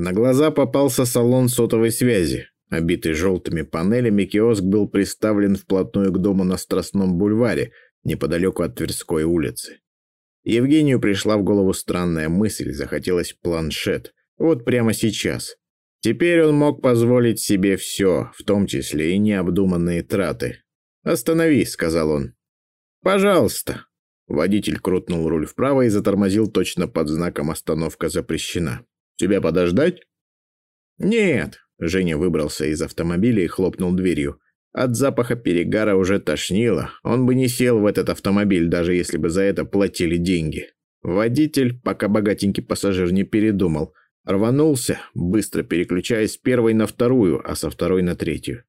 На глаза попался салон сотовой связи. Обитый желтыми панелями, киоск был приставлен вплотную к дому на Страстном бульваре, неподалеку от Тверской улицы. Евгению пришла в голову странная мысль, захотелось планшет. Вот прямо сейчас. Теперь он мог позволить себе все, в том числе и необдуманные траты. «Останови», — сказал он. «Пожалуйста». Водитель крутнул руль вправо и затормозил точно под знаком «Остановка запрещена». «Тебя подождать?» «Нет», — Женя выбрался из автомобиля и хлопнул дверью. От запаха перегара уже тошнило. Он бы не сел в этот автомобиль, даже если бы за это платили деньги. Водитель, пока богатенький пассажир не передумал, рванулся, быстро переключаясь с первой на вторую, а со второй на третью.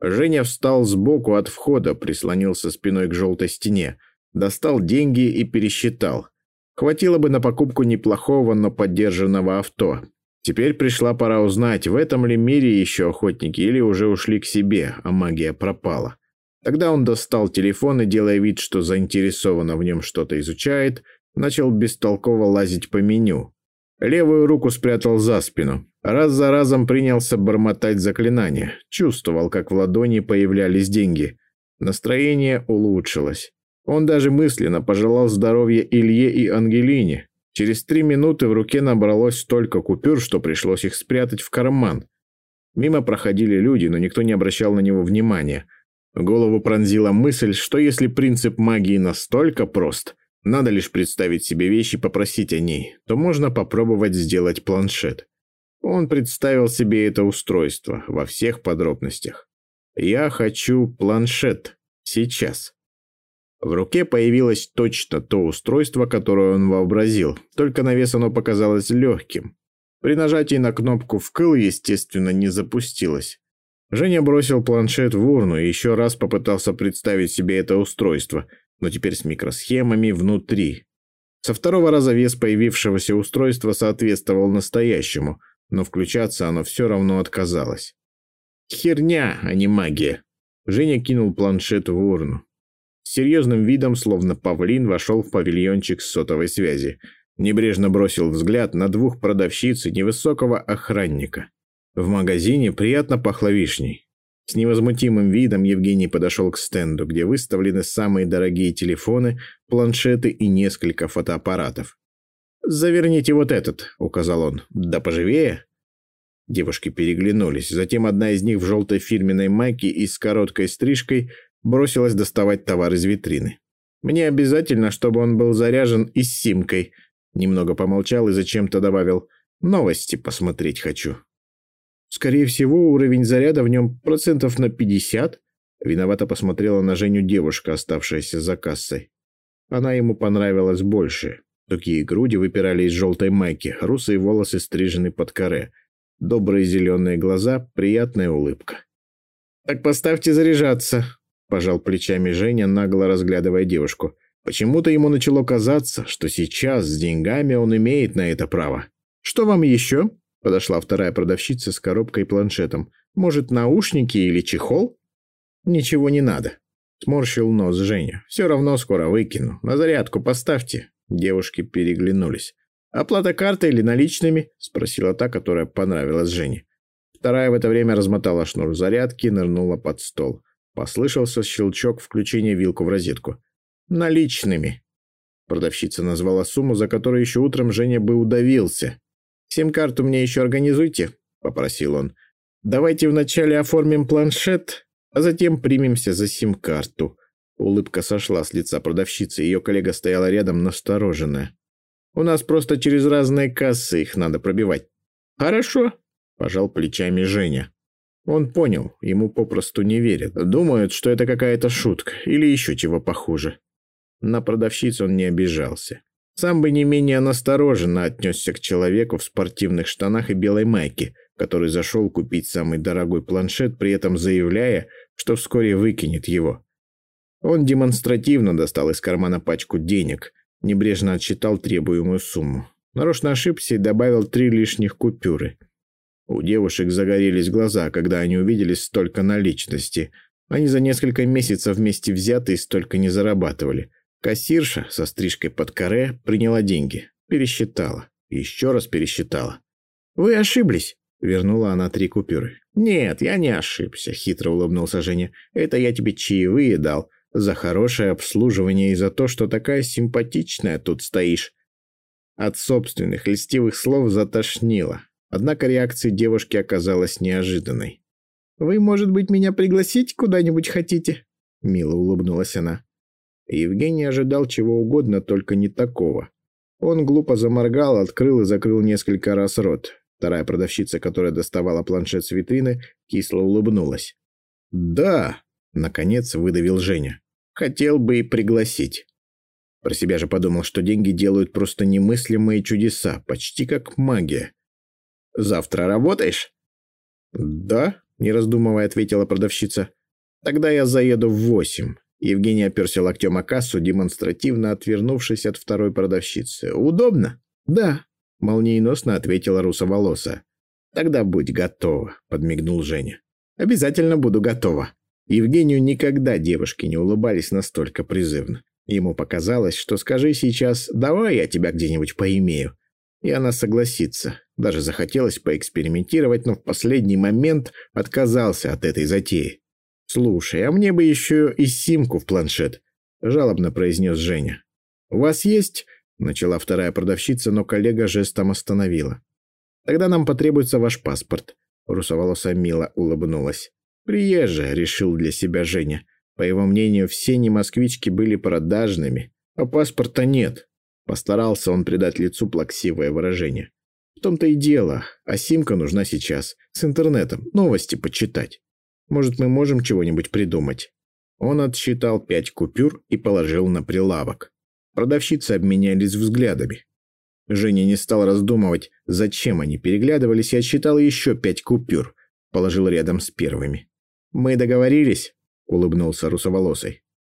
Женя встал сбоку от входа, прислонился спиной к желтой стене, достал деньги и пересчитал. Хватило бы на покупку неплохого, но поддержанного авто. Теперь пришла пора узнать, в этом ли мире еще охотники или уже ушли к себе, а магия пропала. Тогда он достал телефон и, делая вид, что заинтересованно в нем что-то изучает, начал бестолково лазить по меню. Левую руку спрятал за спину. Раз за разом принялся бормотать заклинания. Чувствовал, как в ладони появлялись деньги. Настроение улучшилось. Он даже мысленно пожелал здоровья Илье и Ангелине. Через три минуты в руке набралось столько купюр, что пришлось их спрятать в карман. Мимо проходили люди, но никто не обращал на него внимания. голову пронзила мысль, что если принцип магии настолько прост, надо лишь представить себе вещь и попросить о ней, то можно попробовать сделать планшет. Он представил себе это устройство во всех подробностях. «Я хочу планшет. Сейчас». В руке появилось точно то устройство, которое он вообразил, только на вес оно показалось легким. При нажатии на кнопку «вкл», естественно, не запустилось. Женя бросил планшет в урну и еще раз попытался представить себе это устройство, но теперь с микросхемами внутри. Со второго раза вес появившегося устройства соответствовал настоящему, но включаться оно все равно отказалось. «Херня, а не магия!» Женя кинул планшет в урну. С серьезным видом, словно павлин, вошел в павильончик с сотовой связи. Небрежно бросил взгляд на двух продавщиц и невысокого охранника. В магазине приятно пахло вишней. С невозмутимым видом Евгений подошел к стенду, где выставлены самые дорогие телефоны, планшеты и несколько фотоаппаратов. «Заверните вот этот», — указал он. «Да поживее». Девушки переглянулись. Затем одна из них в желтой фирменной майке и с короткой стрижкой бросилась доставать товар из витрины. «Мне обязательно, чтобы он был заряжен и с симкой». Немного помолчал и зачем-то добавил «Новости посмотреть хочу». «Скорее всего, уровень заряда в нем процентов на 50». Виновато посмотрела на Женю девушка, оставшаяся за кассой. Она ему понравилась больше. Такие груди выпирали из желтой майки, русые волосы стрижены под коре. Добрые зеленые глаза, приятная улыбка. «Так поставьте заряжаться», Пожал плечами Женя, нагло разглядывая девушку. Почему-то ему начало казаться, что сейчас с деньгами он имеет на это право. «Что вам еще?» Подошла вторая продавщица с коробкой и планшетом. «Может, наушники или чехол?» «Ничего не надо», — сморщил нос Женя. «Все равно скоро выкину. На зарядку поставьте». Девушки переглянулись. «Оплата картой или наличными?» — спросила та, которая понравилась Жене. Вторая в это время размотала шнур зарядки и нырнула под стол. Послышался щелчок включения вилку в розетку. «Наличными». Продавщица назвала сумму, за которую еще утром Женя бы удавился. «Сим-карту мне еще организуйте», — попросил он. «Давайте вначале оформим планшет, а затем примемся за сим-карту». Улыбка сошла с лица продавщицы, ее коллега стояла рядом, настороженная. «У нас просто через разные кассы их надо пробивать». «Хорошо», — пожал плечами Женя. Он понял, ему попросту не верят. Думают, что это какая-то шутка или еще чего похуже. На продавщицу он не обижался. Сам бы не менее настороженно отнесся к человеку в спортивных штанах и белой майке, который зашел купить самый дорогой планшет, при этом заявляя, что вскоре выкинет его. Он демонстративно достал из кармана пачку денег, небрежно отсчитал требуемую сумму. Нарочно ошибся и добавил три лишних купюры – у девушек загорелись глаза, когда они увидели столько наличности. Они за несколько месяцев вместе взятые столько не зарабатывали. Кассирша со стрижкой под каре приняла деньги, пересчитала, еще раз пересчитала. «Вы ошиблись», — вернула она три купюры. «Нет, я не ошибся», — хитро улыбнулся Женя. «Это я тебе чаевые дал за хорошее обслуживание и за то, что такая симпатичная тут стоишь». От собственных льстивых слов затошнило. Однако реакция девушки оказалась неожиданной. «Вы, может быть, меня пригласить куда-нибудь хотите?» Мило улыбнулась она. Евгений ожидал чего угодно, только не такого. Он глупо заморгал, открыл и закрыл несколько раз рот. Вторая продавщица, которая доставала планшет с витрины, кисло улыбнулась. «Да», — наконец выдавил Женя. «Хотел бы и пригласить». Про себя же подумал, что деньги делают просто немыслимые чудеса, почти как магия. «Завтра работаешь?» «Да», — не раздумывая ответила продавщица. «Тогда я заеду в восемь». Евгений оперся локтем о кассу, демонстративно отвернувшись от второй продавщицы. «Удобно?» «Да», — молниеносно ответила русоволоса. «Тогда будь готова», — подмигнул Женя. «Обязательно буду готова». Евгению никогда девушки не улыбались настолько призывно. Ему показалось, что скажи сейчас «давай я тебя где-нибудь поимею», и она согласится. Даже захотелось поэкспериментировать, но в последний момент отказался от этой затеи. «Слушай, а мне бы еще и симку в планшет», – жалобно произнес Женя. «У вас есть?» – начала вторая продавщица, но коллега жестом остановила. «Тогда нам потребуется ваш паспорт», – русоволосая Мила улыбнулась. «Приезжая», – решил для себя Женя. По его мнению, все не москвички были продажными, а паспорта нет. Постарался он придать лицу плаксивое выражение. В том-то и дело, а симка нужна сейчас, с интернетом, новости почитать. Может, мы можем чего-нибудь придумать?» Он отсчитал пять купюр и положил на прилавок. Продавщицы обменялись взглядами. Женя не стал раздумывать, зачем они переглядывались, и отсчитал еще пять купюр. Положил рядом с первыми. «Мы договорились?» — улыбнулся русоволосый.